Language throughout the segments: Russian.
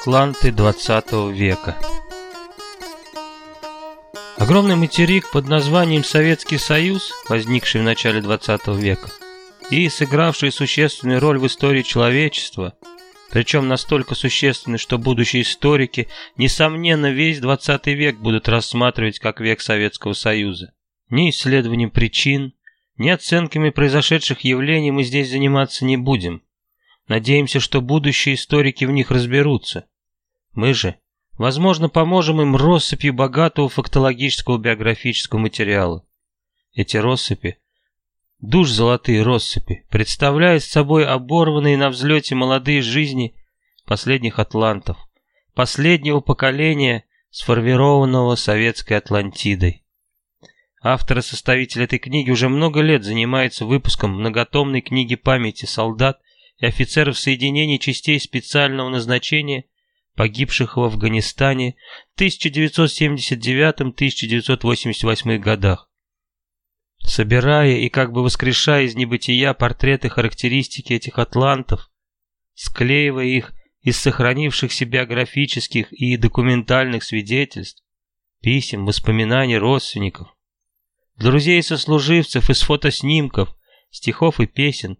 Атланты 20 века. Огромный материк под названием Советский Союз, возникший в начале 20 века и сыгравший существенную роль в истории человечества, причем настолько существенный, что будущие историки, несомненно, весь 20 век будут рассматривать как век Советского Союза. Ни исследованием причин, ни оценками произошедших явлений мы здесь заниматься не будем. Надеемся, что будущие историки в них разберутся. Мы же, возможно, поможем им россыпью богатого фактологического биографического материала. Эти россыпи, душ золотые россыпи, представляют собой оборванные на взлете молодые жизни последних атлантов, последнего поколения, сформированного советской Атлантидой. Автор и составитель этой книги уже много лет занимается выпуском многотомной книги памяти солдат и офицеров соединений частей специального назначения, погибших в Афганистане в 1979-1988 годах. Собирая и как бы воскрешая из небытия портреты характеристики этих атлантов, склеивая их из сохранившихся биографических и документальных свидетельств, писем, воспоминаний родственников, друзей и сослуживцев из фотоснимков, стихов и песен,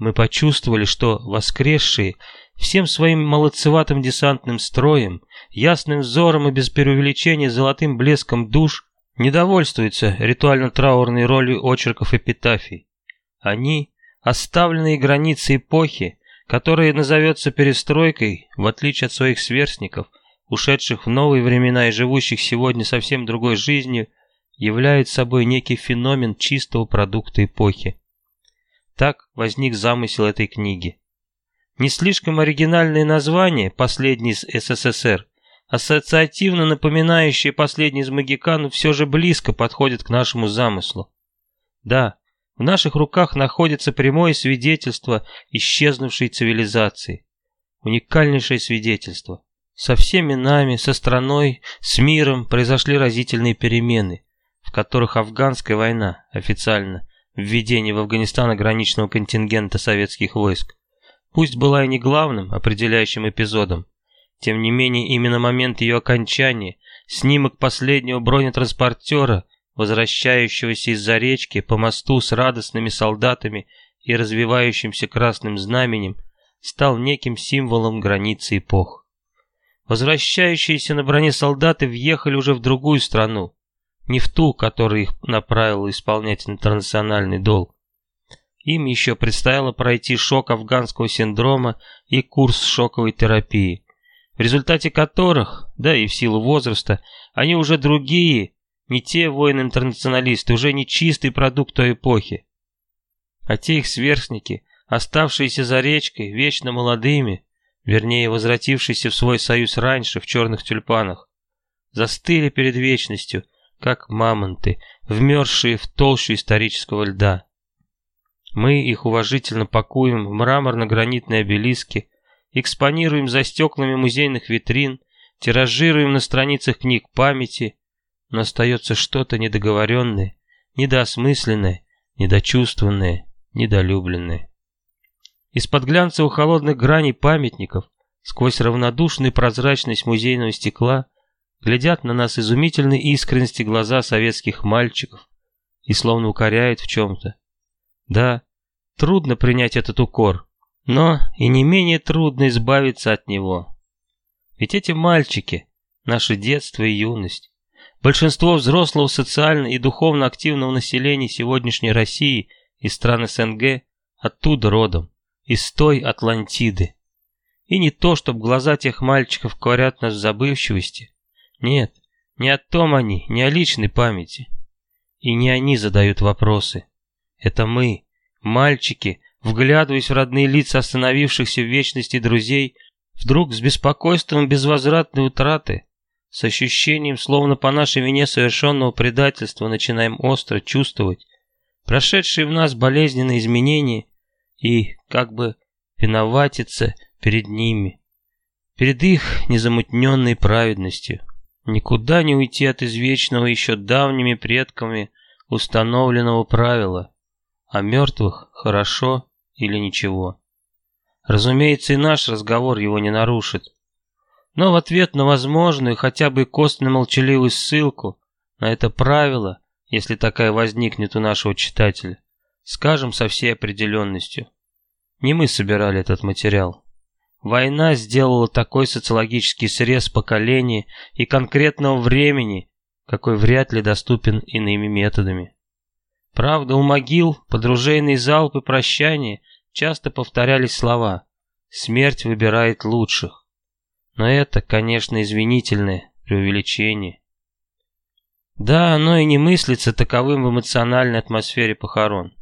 мы почувствовали, что воскресшие всем своим молодцеватым десантным строем, ясным взором и без преувеличения золотым блеском душ недовольствуются ритуально-траурной ролью очерков эпитафий. Они – оставленные границы эпохи, которая назовется перестройкой, в отличие от своих сверстников, ушедших в новые времена и живущих сегодня совсем другой жизнью, являет собой некий феномен чистого продукта эпохи. Так возник замысел этой книги. Не слишком оригинальное название «Последний из СССР», ассоциативно напоминающее «Последний из Магикан» все же близко подходит к нашему замыслу. Да, в наших руках находится прямое свидетельство исчезнувшей цивилизации. Уникальнейшее свидетельство. Со всеми нами, со страной, с миром произошли разительные перемены, в которых афганская война официально введение в Афганистан ограниченного контингента советских войск, пусть была и не главным определяющим эпизодом, тем не менее именно момент ее окончания, снимок последнего бронетранспортера, возвращающегося из-за речки по мосту с радостными солдатами и развивающимся красным знаменем, стал неким символом границы эпох. Возвращающиеся на броне солдаты въехали уже в другую страну, не в ту, которая их направила исполнять интернациональный долг. Им еще предстояло пройти шок афганского синдрома и курс шоковой терапии, в результате которых, да и в силу возраста, они уже другие, не те воины-интернационалисты, уже не чистый продукт той эпохи. А те их сверстники, оставшиеся за речкой, вечно молодыми, вернее, возвратившиеся в свой союз раньше в черных тюльпанах, застыли перед вечностью, как мамонты, вмерзшие в толщу исторического льда. Мы их уважительно пакуем в мраморно-гранитные обелиски, экспонируем за стеклами музейных витрин, тиражируем на страницах книг памяти, но остается что-то недоговоренное, недоосмысленное, недочувствованное, недолюбленное. Из-под глянцевых холодных граней памятников, сквозь равнодушную прозрачность музейного стекла, глядят на нас изумительной искренности глаза советских мальчиков и словно укоряют в чем-то. Да, трудно принять этот укор, но и не менее трудно избавиться от него. Ведь эти мальчики – наше детство и юность. Большинство взрослого социально и духовно активного населения сегодняшней России и стран СНГ оттуда родом, из той Атлантиды. И не то, чтобы глаза тех мальчиков корят нас в забывчивости, нет, не о том они, не о личной памяти. И не они задают вопросы. Это мы, мальчики, вглядываясь в родные лица остановившихся в вечности друзей, вдруг с беспокойством безвозвратной утраты, с ощущением, словно по нашей вине совершенного предательства, начинаем остро чувствовать прошедшие в нас болезненные изменения и, как бы, виноватиться перед ними, перед их незамутненной праведностью. Никуда не уйти от извечного еще давними предками установленного правила. О мертвых хорошо или ничего. Разумеется, и наш разговор его не нарушит. Но в ответ на возможную, хотя бы костно-молчаливую ссылку на это правило, если такая возникнет у нашего читателя, скажем со всей определенностью. Не мы собирали этот материал. Война сделала такой социологический срез поколений и конкретного времени, какой вряд ли доступен иными методами. Правда, у могил подружейные залпы прощания часто повторялись слова «Смерть выбирает лучших». Но это, конечно, извинительное преувеличение. Да, оно и не мыслится таковым в эмоциональной атмосфере похорон.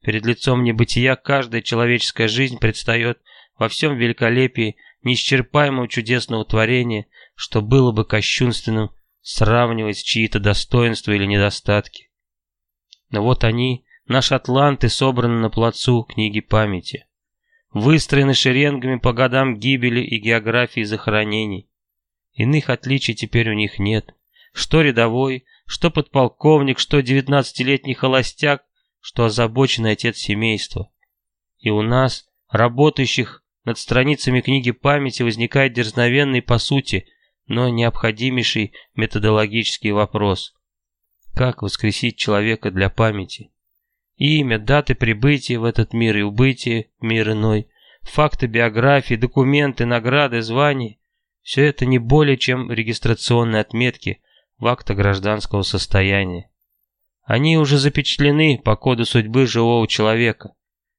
Перед лицом небытия каждая человеческая жизнь предстает во всем великолепии неисчерпаемого чудесного творения, что было бы кощунственным сравнивать чьи-то достоинства или недостатки. Но вот они, наши атланты, собраны на плацу книги памяти, выстроены шеренгами по годам гибели и географии захоронений. Иных отличий теперь у них нет. Что рядовой, что подполковник, что девятнадцатилетний холостяк, что озабоченный отец семейства. И у нас, работающих над страницами книги памяти, возникает дерзновенный по сути, но необходимейший методологический вопрос. Как воскресить человека для памяти? Имя, даты прибытия в этот мир и убытия мир иной, факты биографии, документы, награды, звания – все это не более чем регистрационные отметки в акта гражданского состояния. Они уже запечатлены по коду судьбы живого человека,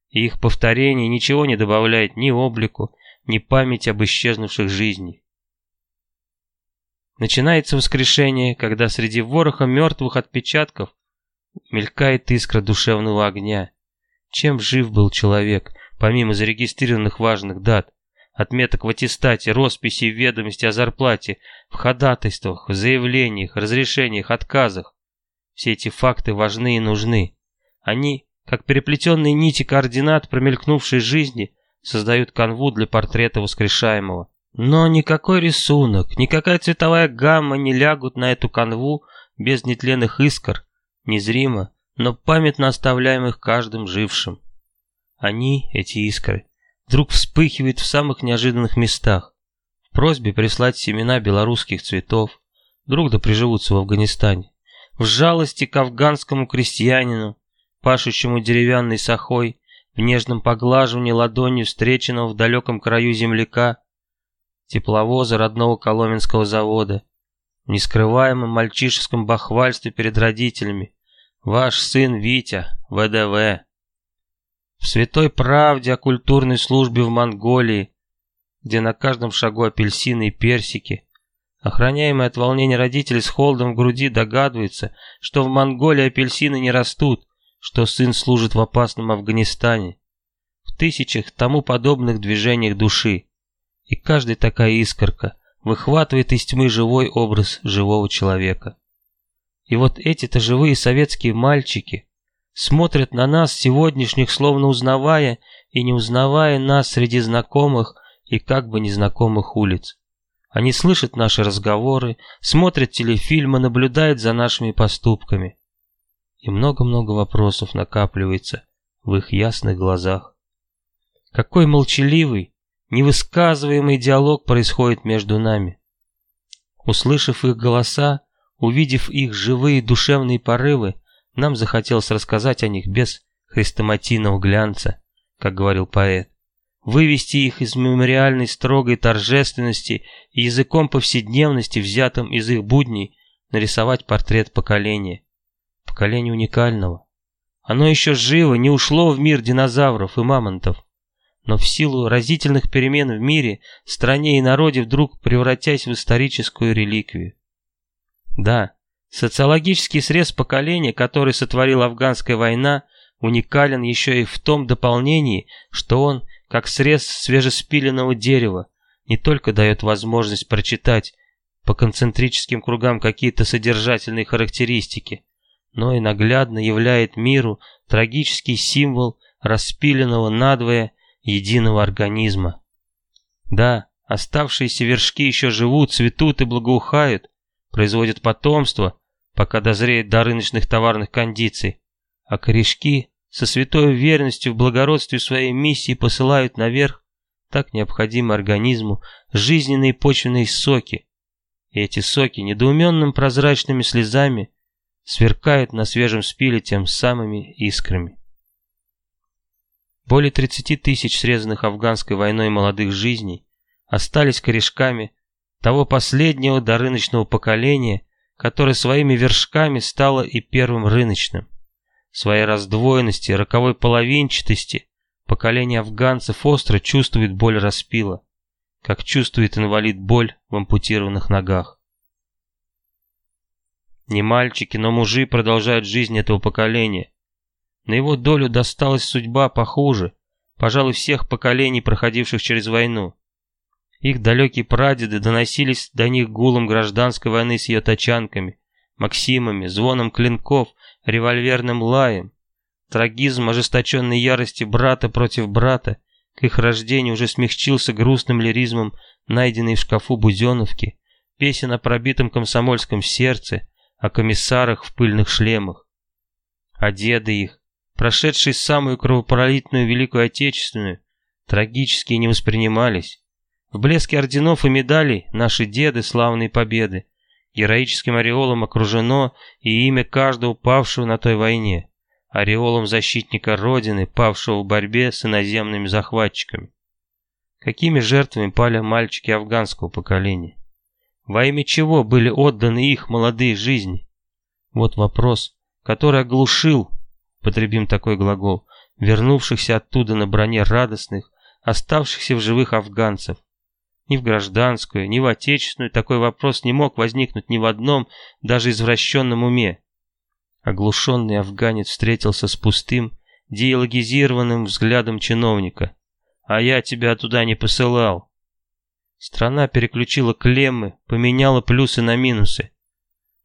и их повторение ничего не добавляет ни облику, ни память об исчезнувших жизнях. Начинается воскрешение, когда среди вороха мертвых отпечатков мелькает искра душевного огня. Чем жив был человек, помимо зарегистрированных важных дат, отметок в аттестате, росписи в ведомости о зарплате, в ходатайствах, в заявлениях, разрешениях, отказах. Все эти факты важны и нужны. Они, как переплетенные нити координат промелькнувшей жизни, создают канву для портрета воскрешаемого. Но никакой рисунок, никакая цветовая гамма не лягут на эту канву без нетленных искр, незримо, но памятно оставляемых каждым жившим. Они, эти искры, вдруг вспыхивают в самых неожиданных местах. В просьбе прислать семена белорусских цветов, вдруг да приживутся в Афганистане. В жалости к афганскому крестьянину, пашущему деревянной сахой, в нежном поглаживании ладонью встреченного в далеком краю земляка, тепловоза родного Коломенского завода, в нескрываемом мальчишеском бахвальстве перед родителями. Ваш сын Витя, ВДВ. В святой правде о культурной службе в Монголии, где на каждом шагу апельсины и персики. Охраняемый от волнения родители с холодом в груди догадываются, что в Монголии апельсины не растут, что сын служит в опасном Афганистане. В тысячах тому подобных движениях души и каждая такая искорка выхватывает из тьмы живой образ живого человека. И вот эти-то живые советские мальчики смотрят на нас сегодняшних, словно узнавая и не узнавая нас среди знакомых и как бы незнакомых улиц. Они слышат наши разговоры, смотрят телефильмы, наблюдают за нашими поступками. И много-много вопросов накапливается в их ясных глазах. Какой молчаливый, Невысказываемый диалог происходит между нами. Услышав их голоса, увидев их живые душевные порывы, нам захотелось рассказать о них без хрестоматийного глянца, как говорил поэт. Вывести их из мемориальной строгой торжественности и языком повседневности, взятым из их будней, нарисовать портрет поколения. Поколения уникального. Оно еще живо, не ушло в мир динозавров и мамонтов но в силу разительных перемен в мире, стране и народе вдруг превратясь в историческую реликвию. Да, социологический срез поколения, который сотворила афганская война, уникален еще и в том дополнении, что он, как срез свежеспиленного дерева, не только дает возможность прочитать по концентрическим кругам какие-то содержательные характеристики, но и наглядно являет миру трагический символ распиленного надвое единого организма. Да, оставшиеся вершки еще живут, цветут и благоухают, производят потомство, пока дозреет до рыночных товарных кондиций, а корешки со святой уверенностью в благородстве своей миссии посылают наверх так необходимы организму, жизненные почвенные соки. И эти соки недоуменным прозрачными слезами сверкают на свежем спиле тем самыми искрами. Более 30 тысяч срезанных афганской войной молодых жизней остались корешками того последнего дорыночного поколения, которое своими вершками стало и первым рыночным. Своей раздвоенности, роковой половинчатости поколение афганцев остро чувствует боль распила, как чувствует инвалид боль в ампутированных ногах. Не мальчики, но мужи продолжают жизнь этого поколения. На его долю досталась судьба похуже, пожалуй, всех поколений, проходивших через войну. Их далекие прадеды доносились до них гулом гражданской войны с ее тачанками, максимами, звоном клинков, револьверным лаем. Трагизм ожесточенной ярости брата против брата к их рождению уже смягчился грустным лиризмом, найденной в шкафу Буденовки, песен о пробитом комсомольском сердце, о комиссарах в пыльных шлемах. А деды их, прошедшие самую кровопролитную Великую Отечественную, трагически не воспринимались. В блеске орденов и медалей наши деды славные победы. Героическим ореолом окружено и имя каждого павшего на той войне. Ореолом защитника Родины, павшего в борьбе с иноземными захватчиками. Какими жертвами пали мальчики афганского поколения? Во имя чего были отданы их молодые жизни? Вот вопрос, который оглушил, потребим такой глагол, вернувшихся оттуда на броне радостных, оставшихся в живых афганцев. Ни в гражданскую, ни в отечественную такой вопрос не мог возникнуть ни в одном, даже извращенном уме. Оглушенный афганец встретился с пустым, диалогизированным взглядом чиновника. «А я тебя туда не посылал». Страна переключила клеммы, поменяла плюсы на минусы.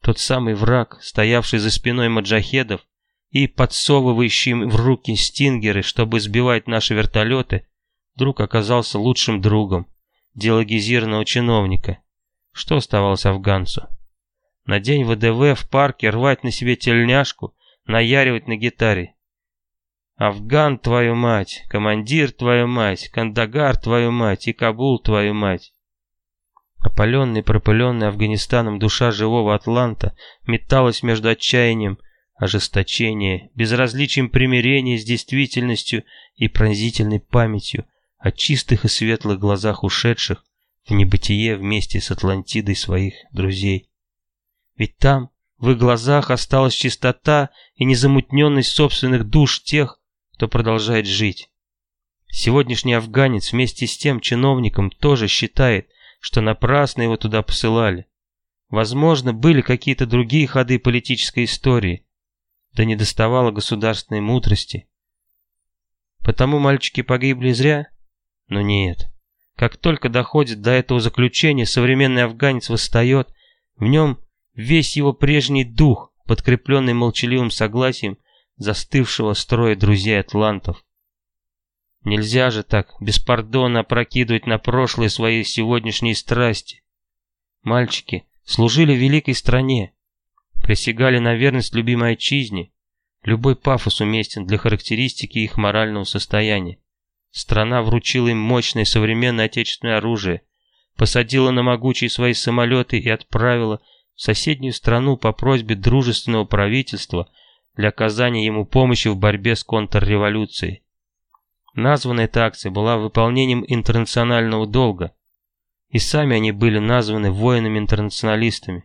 Тот самый враг, стоявший за спиной маджахедов и подсовывающий им в руки стингеры, чтобы сбивать наши вертолеты, вдруг оказался лучшим другом, диалогизированного чиновника. Что оставалось афганцу? На день ВДВ в парке рвать на себе тельняшку, наяривать на гитаре. Афган, твою мать, командир, твою мать, Кандагар, твою мать и Кабул, твою мать. Опаленный, пропыленный Афганистаном душа живого Атланта металась между отчаянием, ожесточением, безразличием примирения с действительностью и пронзительной памятью о чистых и светлых глазах ушедших в небытие вместе с Атлантидой своих друзей. Ведь там, в их глазах, осталась чистота и незамутненность собственных душ тех, кто продолжает жить. Сегодняшний афганец вместе с тем чиновником тоже считает, что напрасно его туда посылали. Возможно, были какие-то другие ходы политической истории, да не доставало государственной мудрости. Потому мальчики погибли зря? Но нет. Как только доходит до этого заключения, современный афганец восстает, в нем весь его прежний дух, подкрепленный молчаливым согласием застывшего строя друзей атлантов. Нельзя же так беспардонно опрокидывать на прошлое свои сегодняшние страсти. Мальчики служили великой стране, присягали на верность любимой отчизне. Любой пафос уместен для характеристики их морального состояния. Страна вручила им мощное современное отечественное оружие, посадила на могучие свои самолеты и отправила в соседнюю страну по просьбе дружественного правительства для оказания ему помощи в борьбе с контрреволюцией. Названная эта акция была выполнением интернационального долга, и сами они были названы воинами-интернационалистами.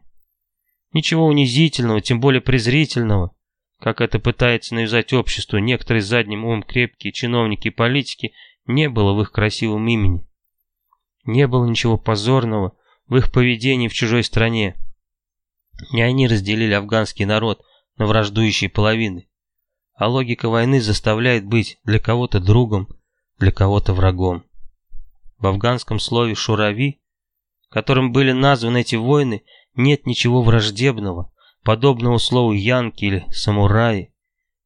Ничего унизительного, тем более презрительного, как это пытается навязать обществу некоторые задним умом крепкие чиновники и политики, не было в их красивом имени. Не было ничего позорного в их поведении в чужой стране. Не они разделили афганский народ на враждующие половины. А логика войны заставляет быть для кого-то другом, для кого-то врагом. В афганском слове «шурави», которым были названы эти войны, нет ничего враждебного, подобного слову янки или самураи.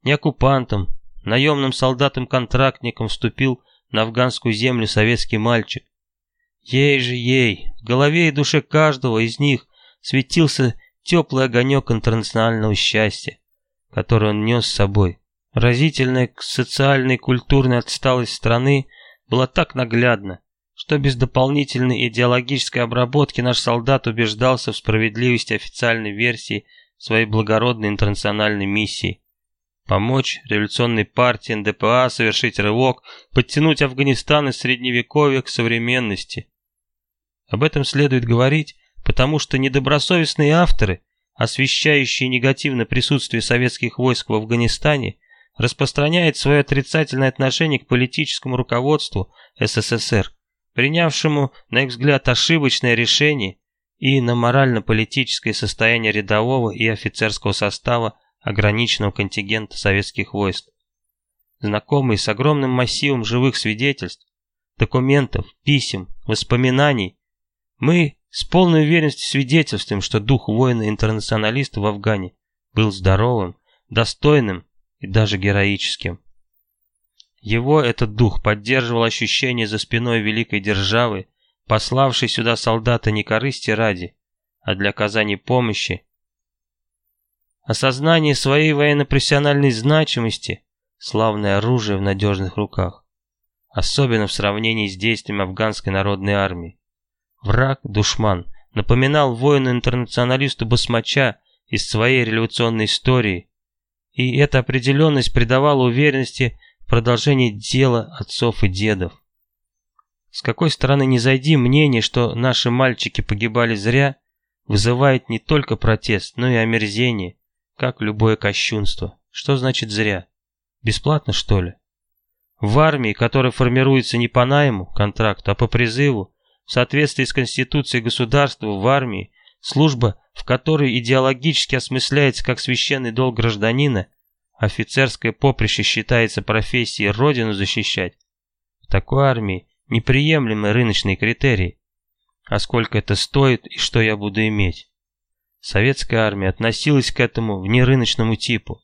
Не оккупантом, наемным солдатом-контрактником вступил на афганскую землю советский мальчик. Ей же ей, в голове и душе каждого из них светился теплый огонек интернационального счастья, который он нес с собой. Разительная социальная и культурная отсталость страны было так наглядно, что без дополнительной идеологической обработки наш солдат убеждался в справедливости официальной версии своей благородной интернациональной миссии. Помочь революционной партии НДПА совершить рывок, подтянуть Афганистан из средневековья к современности. Об этом следует говорить, потому что недобросовестные авторы, освещающие негативно присутствие советских войск в Афганистане, распространяют свое отрицательное отношение к политическому руководству СССР, принявшему, на их взгляд, ошибочное решение и на морально-политическое состояние рядового и офицерского состава ограниченного контингента советских войск. Знакомые с огромным массивом живых свидетельств, документов, писем, воспоминаний, мы с полной уверенностью свидетельствуем, что дух воина-интернационалиста в Афгане был здоровым, достойным и даже героическим. Его этот дух поддерживал ощущение за спиной великой державы, пославшей сюда солдата не корысти ради, а для оказания помощи. Осознание своей военно-профессиональной значимости – славное оружие в надежных руках, особенно в сравнении с действиями афганской народной армии. Враг, душман, напоминал воину-интернационалисту Басмача из своей революционной истории, и эта определенность придавала уверенности в продолжении дела отцов и дедов. С какой стороны не зайди, мнение, что наши мальчики погибали зря, вызывает не только протест, но и омерзение, как любое кощунство. Что значит зря? Бесплатно, что ли? В армии, которая формируется не по найму, контракту, а по призыву, в соответствии с Конституцией государства в армии, служба, в которой идеологически осмысляется как священный долг гражданина, офицерское поприще считается профессией родину защищать, в такой армии неприемлемы рыночные критерии. А сколько это стоит и что я буду иметь? Советская армия относилась к этому внерыночному типу.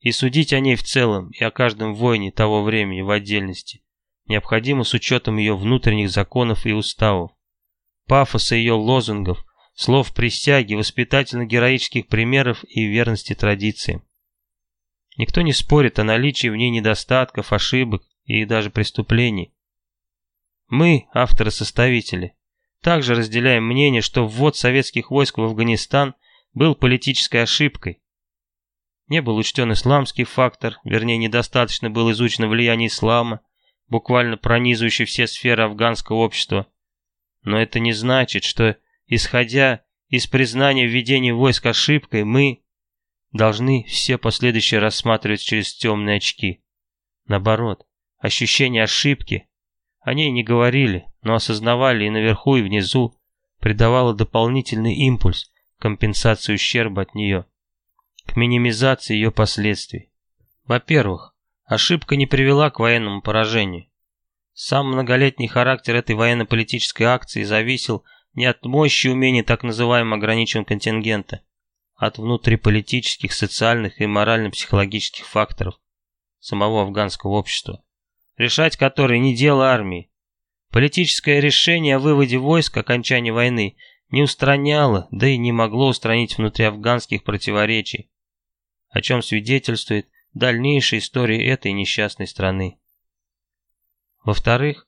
И судить о ней в целом и о каждом воине того времени в отдельности необходимо с учетом ее внутренних законов и уставов, пафоса ее лозунгов, слов присяги, воспитательно-героических примеров и верности традициям. Никто не спорит о наличии в ней недостатков, ошибок и даже преступлений. Мы, авторы-составители, также разделяем мнение, что ввод советских войск в Афганистан был политической ошибкой. Не был учтен исламский фактор, вернее, недостаточно было изучено влияние ислама, буквально пронизывающий все сферы афганского общества. Но это не значит, что, исходя из признания введения войск ошибкой, мы должны все последующие рассматривать через темные очки. Наоборот, ощущение ошибки, о ней не говорили, но осознавали и наверху, и внизу, придавало дополнительный импульс компенсации ущерба от нее, к минимизации ее последствий. Во-первых, Ошибка не привела к военному поражению. Сам многолетний характер этой военно-политической акции зависел не от мощи умений так называемого ограниченного контингента, а от внутриполитических, социальных и морально-психологических факторов самого афганского общества, решать которые не дело армии. Политическое решение о выводе войск окончании войны не устраняло, да и не могло устранить внутриафганских противоречий, о чем свидетельствует дальнейшей истории этой несчастной страны. Во-вторых,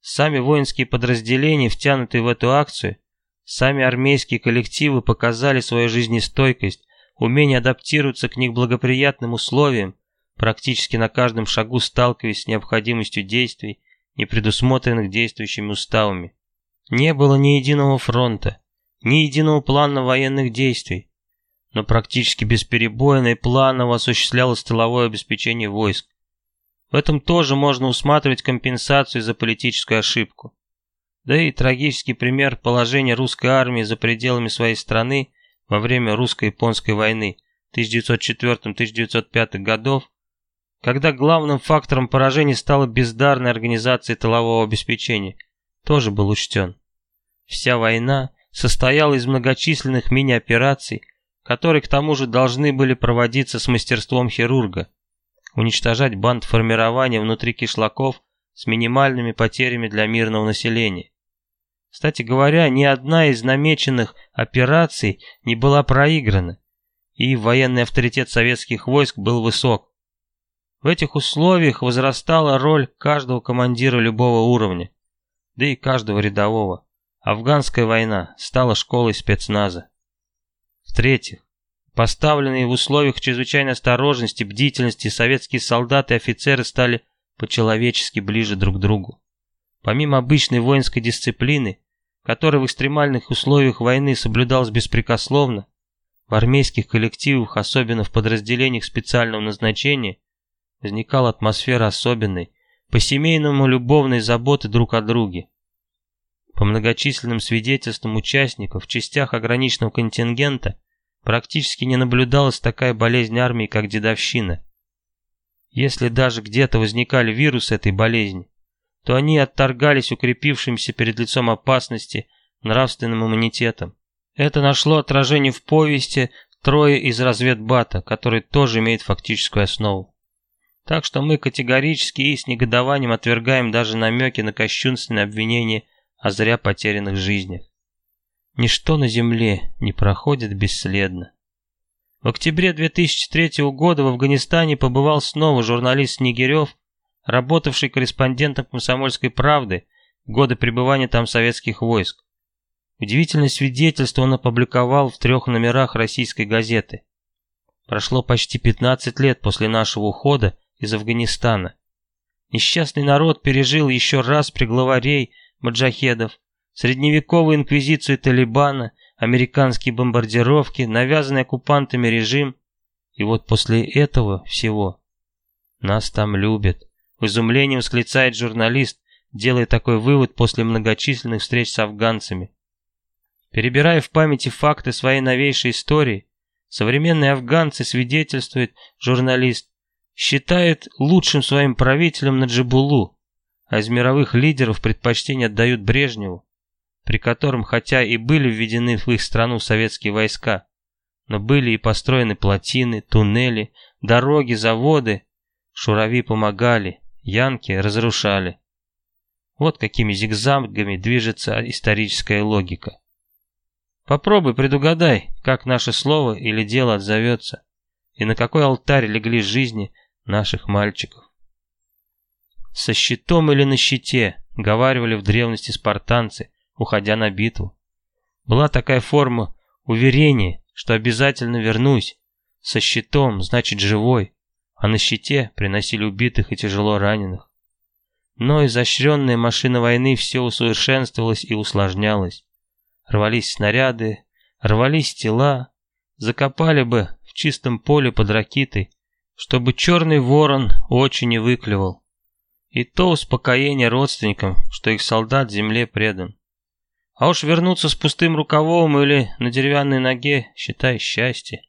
сами воинские подразделения, втянутые в эту акцию, сами армейские коллективы показали свою жизнестойкость, умение адаптироваться к них благоприятным условиям, практически на каждом шагу сталкиваясь с необходимостью действий, не предусмотренных действующими уставами. Не было ни единого фронта, ни единого плана военных действий, но практически бесперебойно и планово осуществлялось тыловое обеспечение войск. В этом тоже можно усматривать компенсацию за политическую ошибку. Да и трагический пример положения русской армии за пределами своей страны во время русско-японской войны 1904-1905 годов, когда главным фактором поражения стала бездарная организация тылового обеспечения, тоже был учтен. Вся война состояла из многочисленных мини-операций, которые к тому же должны были проводиться с мастерством хирурга, уничтожать банд формирования внутри кишлаков с минимальными потерями для мирного населения. Кстати говоря, ни одна из намеченных операций не была проиграна, и военный авторитет советских войск был высок. В этих условиях возрастала роль каждого командира любого уровня, да и каждого рядового. Афганская война стала школой спецназа. В-третьих, поставленные в условиях чрезвычайной осторожности, бдительности, советские солдаты и офицеры стали по-человечески ближе друг к другу. Помимо обычной воинской дисциплины, которая в экстремальных условиях войны соблюдалась беспрекословно, в армейских коллективах, особенно в подразделениях специального назначения, возникала атмосфера особенной, по-семейному любовной заботы друг о друге. По многочисленным свидетельствам участников в частях ограниченного контингента практически не наблюдалась такая болезнь армии, как дедовщина. Если даже где-то возникали вирусы этой болезни, то они отторгались укрепившимся перед лицом опасности нравственным иммунитетом. Это нашло отражение в повести «Трое из разведбата», который тоже имеет фактическую основу. Так что мы категорически и с негодованием отвергаем даже намеки на кощунственное обвинение о зря потерянных жизнях. Ничто на Земле не проходит бесследно. В октябре 2003 года в Афганистане побывал снова журналист Снегирев, работавший корреспондентом «Комсомольской правды» в годы пребывания там советских войск. Удивительное свидетельство он опубликовал в трех номерах российской газеты. Прошло почти 15 лет после нашего ухода, из Афганистана. Несчастный народ пережил еще раз при главарей маджахедов, средневековую инквизицию Талибана, американские бомбардировки, навязанный оккупантами режим. И вот после этого всего нас там любят. В изумлении восклицает журналист, делая такой вывод после многочисленных встреч с афганцами. Перебирая в памяти факты своей новейшей истории, современные афганцы свидетельствует журналист, считает лучшим своим правителем Наджибулу, а из мировых лидеров предпочтение отдают Брежневу, при котором хотя и были введены в их страну советские войска, но были и построены плотины, туннели, дороги, заводы, шурави помогали, янки разрушали. Вот какими зигзагами движется историческая логика. Попробуй предугадай, как наше слово или дело отзовется, и на какой алтарь легли жизни наших мальчиков. Со щитом или на щите, говаривали в древности спартанцы, уходя на битву. Была такая форма уверения, что обязательно вернусь. Со щитом, значит живой, а на щите приносили убитых и тяжело раненых. Но изощренная машина войны все усовершенствовалась и усложнялась. Рвались снаряды, рвались тела, закопали бы в чистом поле под ракетой, чтобы черный ворон очень не выклевал. И то успокоение родственникам, что их солдат земле предан. А уж вернуться с пустым рукавом или на деревянной ноге, считай счастье.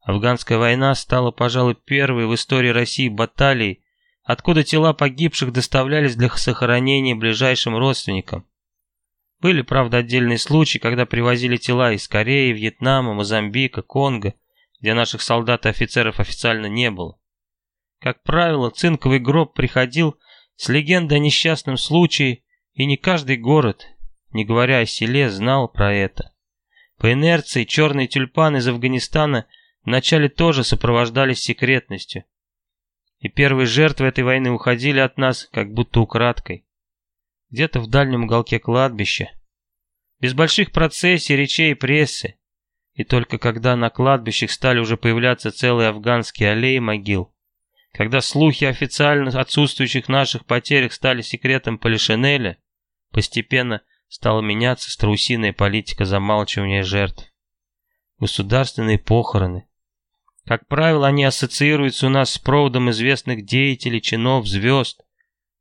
Афганская война стала, пожалуй, первой в истории России баталией, откуда тела погибших доставлялись для сохранения ближайшим родственникам. Были, правда, отдельные случаи, когда привозили тела из Кореи, Вьетнама, Мозамбика, Конго, где наших солдат и офицеров официально не было. Как правило, цинковый гроб приходил с легендой о несчастном случае, и не каждый город, не говоря о селе, знал про это. По инерции черные тюльпаны из Афганистана вначале тоже сопровождались секретностью. И первые жертвы этой войны уходили от нас, как будто украдкой. Где-то в дальнем уголке кладбища. Без больших процессий, речей и прессы. И только когда на кладбищах стали уже появляться целые афганские аллеи могил, когда слухи официально отсутствующих наших потерях стали секретом Полишинеля, постепенно стала меняться страусиная политика замалчивания жертв. Государственные похороны. Как правило, они ассоциируются у нас с проводом известных деятелей, чинов, звезд.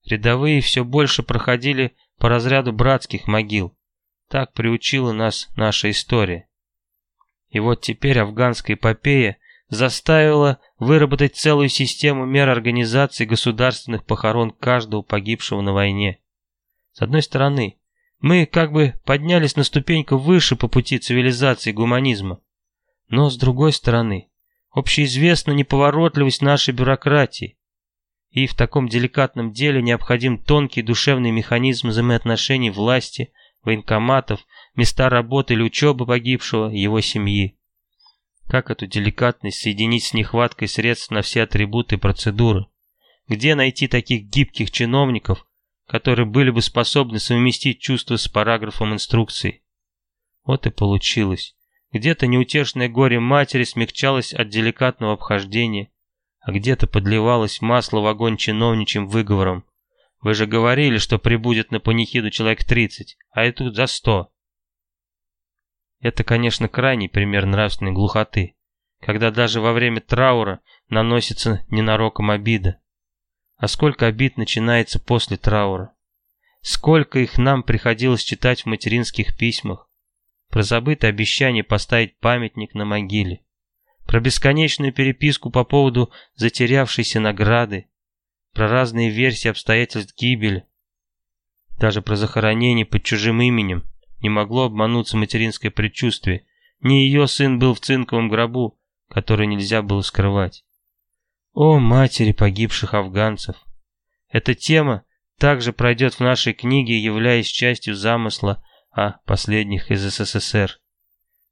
Рядовые все больше проходили по разряду братских могил. Так приучила нас наша история. И вот теперь афганская эпопея заставила выработать целую систему мер организации государственных похорон каждого погибшего на войне. С одной стороны, мы как бы поднялись на ступеньку выше по пути цивилизации и гуманизма. Но с другой стороны, общеизвестна неповоротливость нашей бюрократии. И в таком деликатном деле необходим тонкий душевный механизм взаимоотношений власти, военкоматов, места работы или учебы погибшего, его семьи. Как эту деликатность соединить с нехваткой средств на все атрибуты процедуры? Где найти таких гибких чиновников, которые были бы способны совместить чувства с параграфом инструкции? Вот и получилось. Где-то неутешное горе матери смягчалось от деликатного обхождения, а где-то подливалось масло в огонь чиновничьим выговором. Вы же говорили, что прибудет на панихиду человек тридцать, а и тут за сто. Это, конечно, крайний пример нравственной глухоты, когда даже во время траура наносится ненароком обида. А сколько обид начинается после траура? Сколько их нам приходилось читать в материнских письмах? Про забытое обещание поставить памятник на могиле. Про бесконечную переписку по поводу затерявшейся награды. Про разные версии обстоятельств гибели. Даже про захоронение под чужим именем не могло обмануться материнское предчувствие. Не ее сын был в цинковом гробу, который нельзя было скрывать. О, матери погибших афганцев! Эта тема также пройдет в нашей книге, являясь частью замысла о последних из СССР.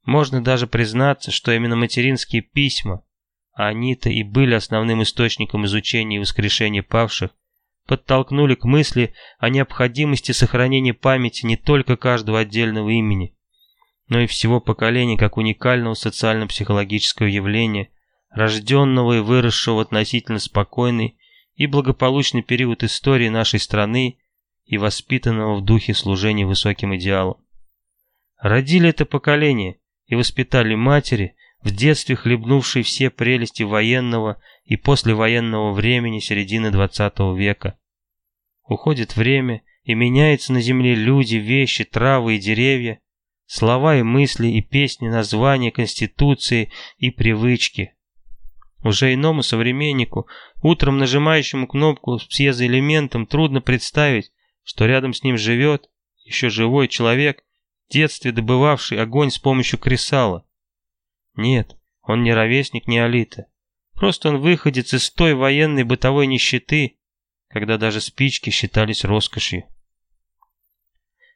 Можно даже признаться, что именно материнские письма, а они-то и были основным источником изучения и воскрешения павших, подтолкнули к мысли о необходимости сохранения памяти не только каждого отдельного имени, но и всего поколения как уникального социально-психологического явления, рожденного и выросшего в относительно спокойный и благополучный период истории нашей страны и воспитанного в духе служения высоким идеалам. Родили это поколение и воспитали матери, в детстве хлебнувшие все прелести военного и послевоенного времени середины XX века. Уходит время, и меняются на земле люди, вещи, травы и деревья, слова и мысли, и песни, названия, конституции и привычки. Уже иному современнику, утром нажимающему кнопку с пьезоэлементом, трудно представить, что рядом с ним живет еще живой человек, в детстве добывавший огонь с помощью кресала. Нет, он не ровесник Неолита. Просто он выходец из той военной бытовой нищеты, когда даже спички считались роскошью.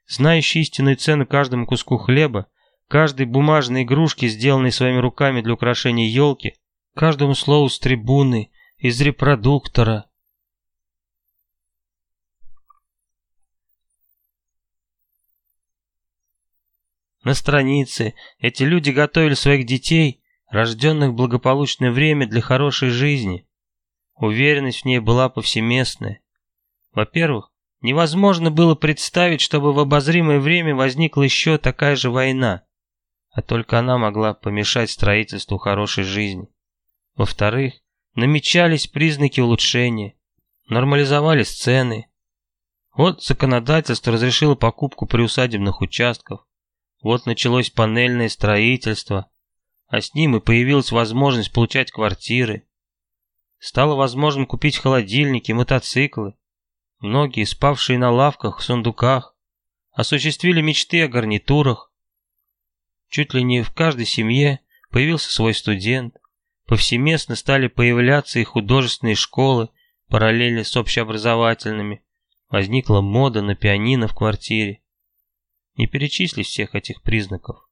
Знающий истинную цену каждому куску хлеба, каждой бумажной игрушке, сделанной своими руками для украшения елки, каждому слову с трибуны, из репродуктора. На странице эти люди готовили своих детей рожденных в благополучное время для хорошей жизни. Уверенность в ней была повсеместная. Во-первых, невозможно было представить, чтобы в обозримое время возникла еще такая же война, а только она могла помешать строительству хорошей жизни. Во-вторых, намечались признаки улучшения, нормализовались цены. Вот законодательство разрешило покупку приусадебных участков, вот началось панельное строительство, а с ним и появилась возможность получать квартиры. Стало возможным купить холодильники, мотоциклы. Многие, спавшие на лавках, в сундуках, осуществили мечты о гарнитурах. Чуть ли не в каждой семье появился свой студент. Повсеместно стали появляться и художественные школы, параллельно с общеобразовательными. Возникла мода на пианино в квартире. Не перечислить всех этих признаков.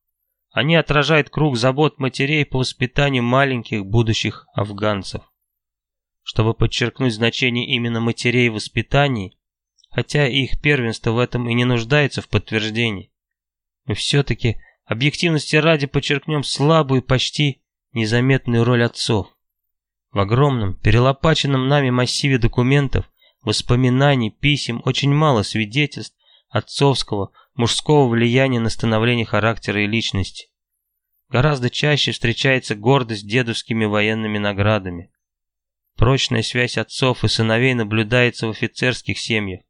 Они отражают круг забот матерей по воспитанию маленьких будущих афганцев. Чтобы подчеркнуть значение именно матерей в воспитании, хотя их первенство в этом и не нуждается в подтверждении, мы все-таки объективности ради подчеркнем слабую, почти незаметную роль отцов. В огромном, перелопаченном нами массиве документов, воспоминаний, писем очень мало свидетельств отцовского, мужского влияния на становление характера и личности. Гораздо чаще встречается гордость дедовскими военными наградами. Прочная связь отцов и сыновей наблюдается в офицерских семьях,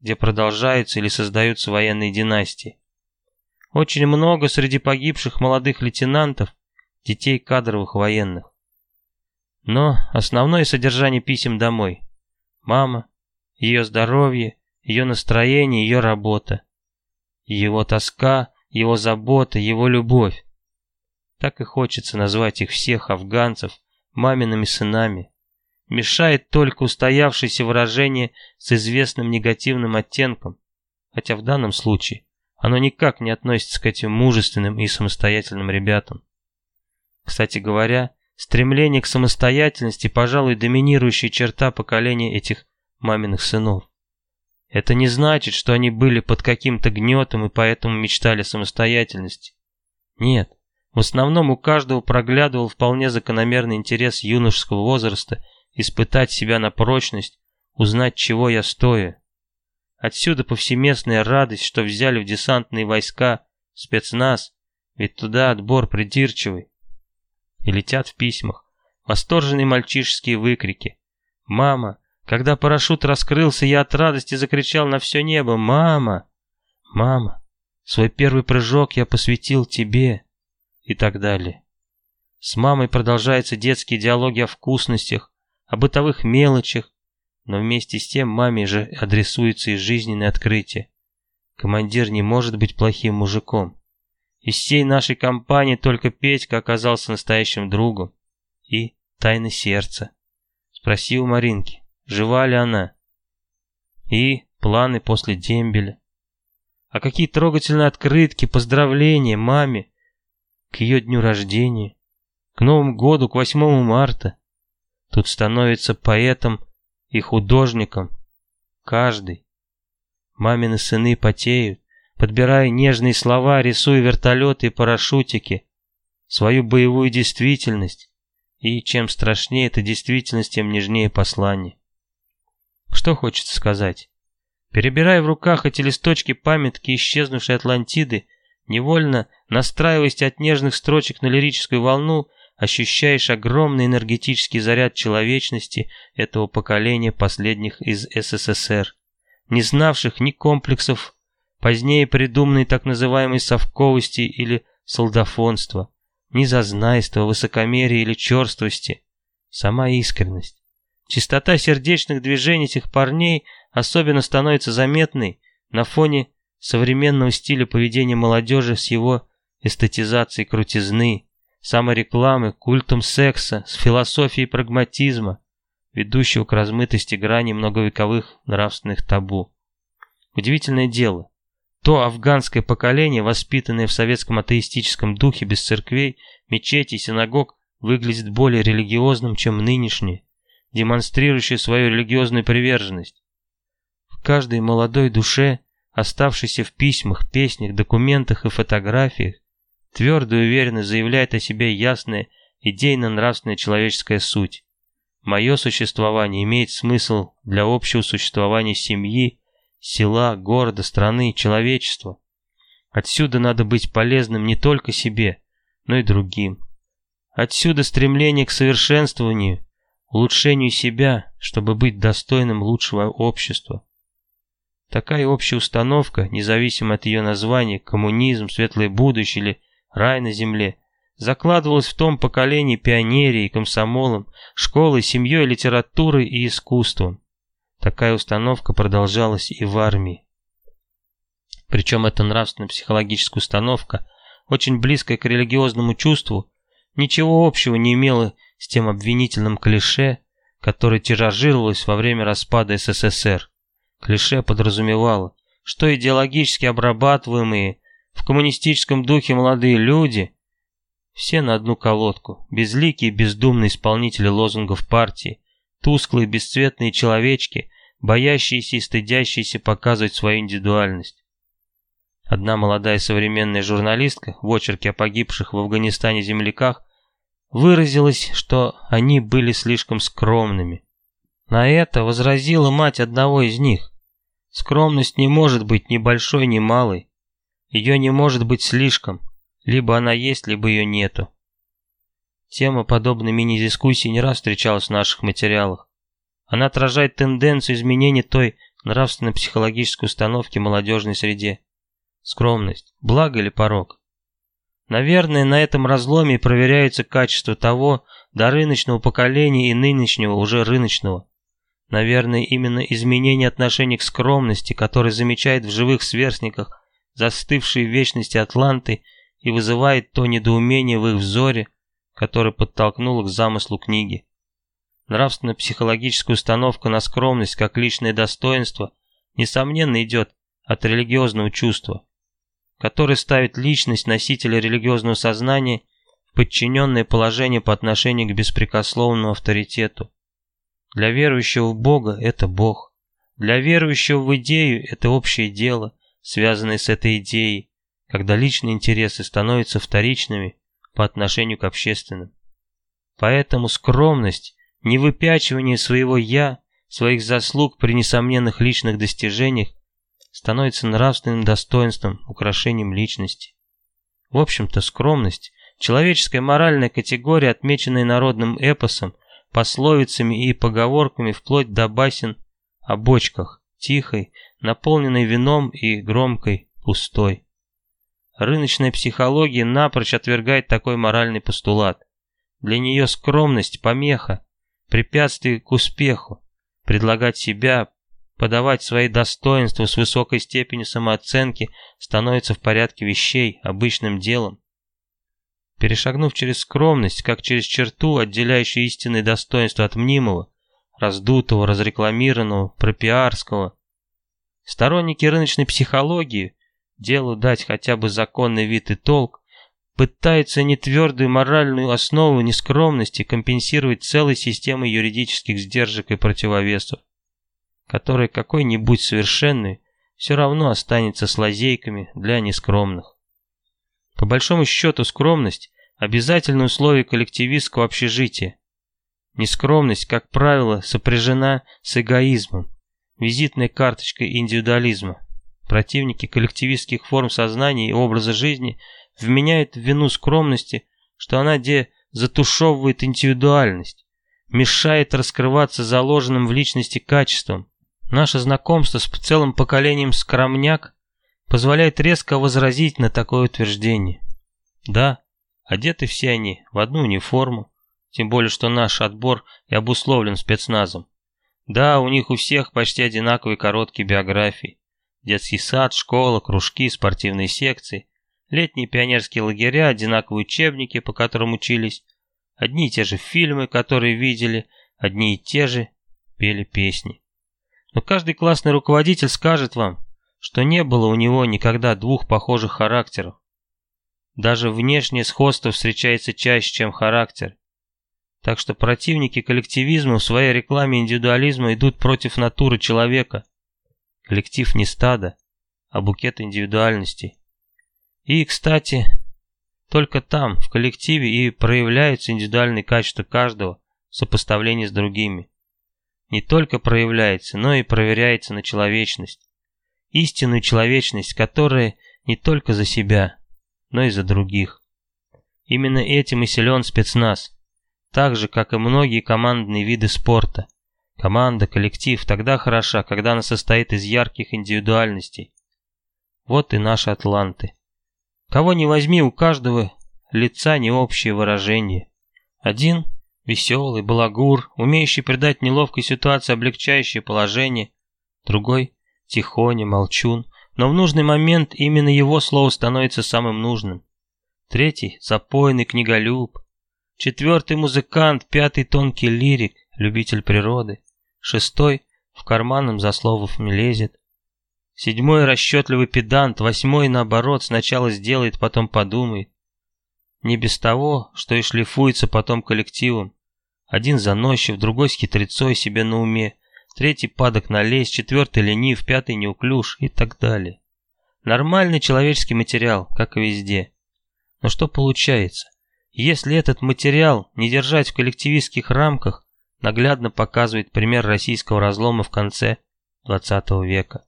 где продолжаются или создаются военные династии. Очень много среди погибших молодых лейтенантов детей кадровых военных. Но основное содержание писем домой – мама, ее здоровье, ее настроение, ее работа. Его тоска, его забота, его любовь. Так и хочется назвать их всех афганцев мамиными сынами. Мешает только устоявшееся выражение с известным негативным оттенком, хотя в данном случае оно никак не относится к этим мужественным и самостоятельным ребятам. Кстати говоря, стремление к самостоятельности, пожалуй, доминирующая черта поколения этих маминых сынов. Это не значит, что они были под каким-то гнетом и поэтому мечтали о самостоятельности. Нет, в основном у каждого проглядывал вполне закономерный интерес юношеского возраста испытать себя на прочность, узнать, чего я стою. Отсюда повсеместная радость, что взяли в десантные войска, спецназ, ведь туда отбор придирчивый. И летят в письмах восторженные мальчишеские выкрики. «Мама, когда парашют раскрылся, я от радости закричал на все небо «Мама! Мама! Свой первый прыжок я посвятил тебе!» и так далее. С мамой продолжаются детские диалоги о вкусностях, о бытовых мелочах, но вместе с тем маме же адресуется и жизненное открытие. Командир не может быть плохим мужиком. Из всей нашей компании только Петька оказался настоящим другом. И тайны сердца. Спроси у Маринки. Жива ли она? И планы после дембеля. А какие трогательные открытки, поздравления маме к ее дню рождения, к Новому году, к 8 марта. Тут становится поэтом и художником каждый. Мамины сыны потеют, подбирая нежные слова, рисуя вертолеты и парашютики, свою боевую действительность. И чем страшнее эта действительность, тем нежнее послание. Что хочется сказать? Перебирая в руках эти листочки памятки исчезнувшей Атлантиды, невольно настраиваясь от нежных строчек на лирическую волну, ощущаешь огромный энергетический заряд человечности этого поколения последних из СССР, не знавших ни комплексов, позднее придуманной так называемой совковости или солдафонства, ни зазнайства, высокомерия или черствости, сама искренность. Чистота сердечных движений этих парней особенно становится заметной на фоне современного стиля поведения молодежи с его эстетизацией крутизны, саморекламы, культом секса, с философией прагматизма, ведущего к размытости грани многовековых нравственных табу. Удивительное дело. То афганское поколение, воспитанное в советском атеистическом духе без церквей, мечетей, синагог, выглядит более религиозным, чем нынешнее демонстрирующий свою религиозную приверженность. В каждой молодой душе, оставшейся в письмах, песнях, документах и фотографиях, твердо и уверенно заявляет о себе ясная идейно-нравственная человеческая суть. Мое существование имеет смысл для общего существования семьи, села, города, страны, человечества. Отсюда надо быть полезным не только себе, но и другим. Отсюда стремление к совершенствованию улучшению себя, чтобы быть достойным лучшего общества. Такая общая установка, независимо от ее названия, коммунизм, светлое будущее или рай на земле, закладывалась в том поколении пионерии, комсомолом, школой, семьей, литературой и искусством. Такая установка продолжалась и в армии. Причем эта нравственно-психологическая установка, очень близкая к религиозному чувству, ничего общего не имела с тем обвинительным клише, которое тиражировалось во время распада СССР. Клише подразумевало, что идеологически обрабатываемые в коммунистическом духе молодые люди все на одну колодку, безликие бездумные исполнители лозунгов партии, тусклые бесцветные человечки, боящиеся и стыдящиеся показывать свою индивидуальность. Одна молодая современная журналистка в очерке о погибших в Афганистане земляках выразилось, что они были слишком скромными. На это возразила мать одного из них. Скромность не может быть ни большой, ни малой. Ее не может быть слишком. Либо она есть, либо ее нету. Тема подобной мини-дискуссии не раз встречалась в наших материалах. Она отражает тенденцию изменения той нравственно-психологической установки молодежной среде. Скромность – благо или порог? Наверное, на этом разломе проверяется качество того до рыночного поколения и нынешнего уже рыночного. Наверное, именно изменение отношений к скромности, которое замечает в живых сверстниках застывшие в вечности атланты и вызывает то недоумение в их взоре, которое подтолкнуло к замыслу книги. Нравственно-психологическая установка на скромность как личное достоинство, несомненно, идет от религиозного чувства который ставит личность носителя религиозного сознания подчиненное положение по отношению к беспрекословному авторитету. Для верующего в Бога это Бог. Для верующего в идею это общее дело, связанное с этой идеей, когда личные интересы становятся вторичными по отношению к общественным. Поэтому скромность, не выпячивание своего «я», своих заслуг при несомненных личных достижениях становится нравственным достоинством, украшением личности. В общем-то, скромность – человеческая моральная категория, отмеченная народным эпосом, пословицами и поговорками вплоть до басен о бочках, тихой, наполненной вином и громкой, пустой. Рыночная психология напрочь отвергает такой моральный постулат. Для нее скромность – помеха, препятствие к успеху. Предлагать себя, подавать свои достоинства с высокой степенью самооценки становится в порядке вещей, обычным делом. Перешагнув через скромность, как через черту, отделяющую истинное достоинство от мнимого, раздутого, разрекламированного, пропиарского, сторонники рыночной психологии, делу дать хотя бы законный вид и толк, пытаются не твердую моральную основу нескромности компенсировать целой системой юридических сдержек и противовесов которая какой-нибудь совершенный все равно останется с лазейками для нескромных. По большому счету скромность – обязательное условие коллективистского общежития. Нескромность, как правило, сопряжена с эгоизмом, визитной карточкой индивидуализма. Противники коллективистских форм сознания и образа жизни вменяют в вину скромности, что она де затушевывает индивидуальность, мешает раскрываться заложенным в личности качествам, Наше знакомство с целым поколением скромняк позволяет резко возразить на такое утверждение. Да, одеты все они в одну униформу, тем более что наш отбор и обусловлен спецназом. Да, у них у всех почти одинаковые короткие биографии. Детский сад, школа, кружки, спортивные секции, летние пионерские лагеря, одинаковые учебники, по которым учились, одни и те же фильмы, которые видели, одни и те же пели песни. Но каждый классный руководитель скажет вам, что не было у него никогда двух похожих характеров. Даже внешнее сходство встречается чаще, чем характер. Так что противники коллективизма в своей рекламе индивидуализма идут против натуры человека. Коллектив не стадо, а букет индивидуальностей. И, кстати, только там, в коллективе, и проявляются индивидуальные качества каждого в сопоставлении с другими не только проявляется, но и проверяется на человечность. Истинную человечность, которая не только за себя, но и за других. Именно этим и силен спецназ, так же, как и многие командные виды спорта. Команда, коллектив тогда хороша, когда она состоит из ярких индивидуальностей. Вот и наши атланты. Кого не возьми, у каждого лица не общее выражение. Один Веселый, балагур, умеющий придать неловкой ситуации облегчающее положение. Другой – тихоня, молчун, но в нужный момент именно его слово становится самым нужным. Третий – запойный книголюб. Четвертый – музыкант, пятый – тонкий лирик, любитель природы. Шестой – в карманном за словов не лезет. Седьмой – расчетливый педант, восьмой, наоборот, сначала сделает, потом подумает. Не без того, что и шлифуется потом коллективом. Один заносчив, другой с хитрецой себе на уме, третий падок на лезь, четвертый ленив, пятый неуклюж и так далее. Нормальный человеческий материал, как и везде. Но что получается? Если этот материал не держать в коллективистских рамках, наглядно показывает пример российского разлома в конце XX века.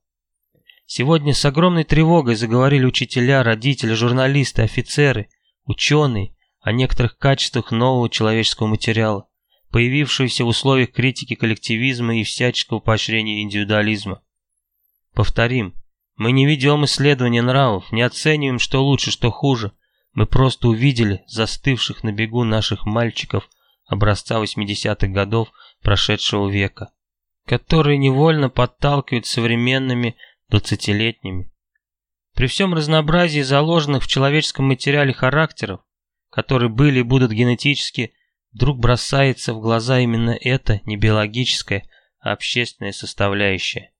Сегодня с огромной тревогой заговорили учителя, родители, журналисты, офицеры, ученые о некоторых качествах нового человеческого материала, появившегося в условиях критики коллективизма и всяческого поощрения индивидуализма. Повторим, мы не ведем исследования нравов, не оцениваем, что лучше, что хуже. Мы просто увидели застывших на бегу наших мальчиков образца 80-х годов прошедшего века, которые невольно подталкивают современными двадцатилетними. При всем разнообразии заложенных в человеческом материале характеров, которые были и будут генетически, вдруг бросается в глаза именно эта не биологическая, а общественная составляющая.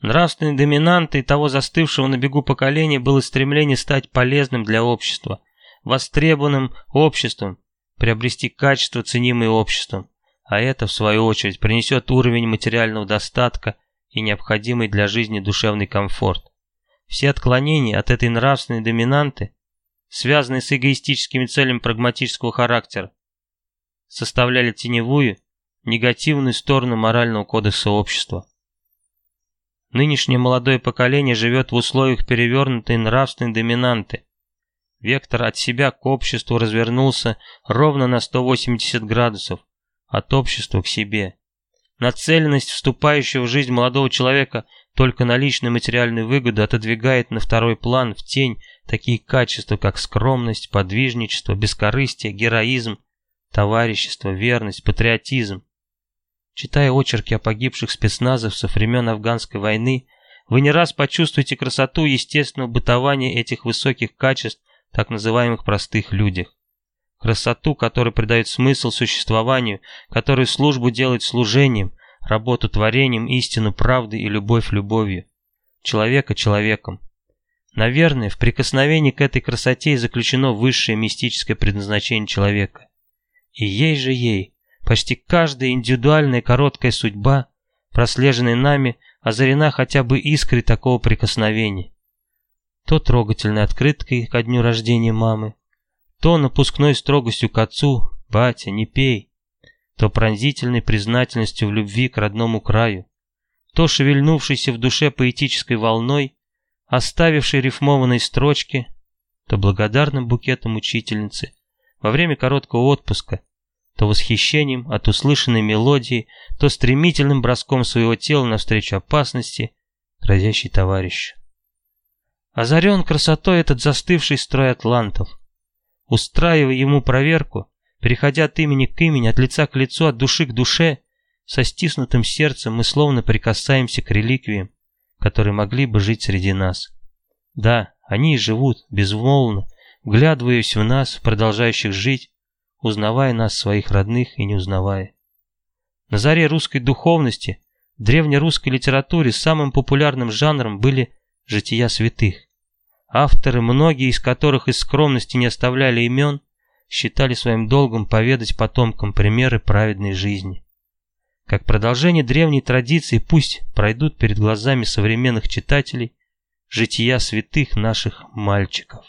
Нравственной доминантой того застывшего на бегу поколения было стремление стать полезным для общества, востребованным обществом, приобрести качество, ценимое обществом, а это, в свою очередь, принесет уровень материального достатка и необходимый для жизни душевный комфорт. Все отклонения от этой нравственной доминанты, связанные с эгоистическими целями прагматического характера, составляли теневую, негативную сторону морального кодекса общества. Нынешнее молодое поколение живет в условиях перевернутой нравственной доминанты. Вектор от себя к обществу развернулся ровно на 180 градусов, от общества к себе. Нацеленность вступающего в жизнь молодого человека только на личную материальную выгоду отодвигает на второй план в тень такие качества, как скромность, подвижничество, бескорыстие, героизм, товарищество, верность, патриотизм. Читая очерки о погибших спецназовцев времен афганской войны, вы не раз почувствуете красоту естественного бытования этих высоких качеств так называемых простых людях. Красоту, которая придает смысл существованию, которая службу делает служением, работу творением, истину правды и любовь любовью. Человека человеком. Наверное, в прикосновении к этой красоте заключено высшее мистическое предназначение человека. И ей же ей, почти каждая индивидуальная короткая судьба, прослеженная нами, озарена хотя бы искрой такого прикосновения. То трогательной открыткой ко дню рождения мамы, то напускной строгостью к отцу «Батя, не пей», то пронзительной признательностью в любви к родному краю, то шевельнувшейся в душе поэтической волной, оставившей рифмованные строчки, то благодарным букетом учительницы во время короткого отпуска, то восхищением от услышанной мелодии, то стремительным броском своего тела навстречу опасности, грозящей товарищу. Озарен красотой этот застывший строй атлантов. Устраивая ему проверку, переходя от имени к имени, от лица к лицу, от души к душе, со стиснутым сердцем мы словно прикасаемся к реликвиям, которые могли бы жить среди нас. Да, они и живут, безмолвно, вглядываясь в нас, продолжающих жить, узнавая нас, своих родных и не узнавая. На заре русской духовности, в древнерусской литературе самым популярным жанром были жития святых. Авторы, многие из которых из скромности не оставляли имен, считали своим долгом поведать потомкам примеры праведной жизни. Как продолжение древней традиции пусть пройдут перед глазами современных читателей жития святых наших мальчиков.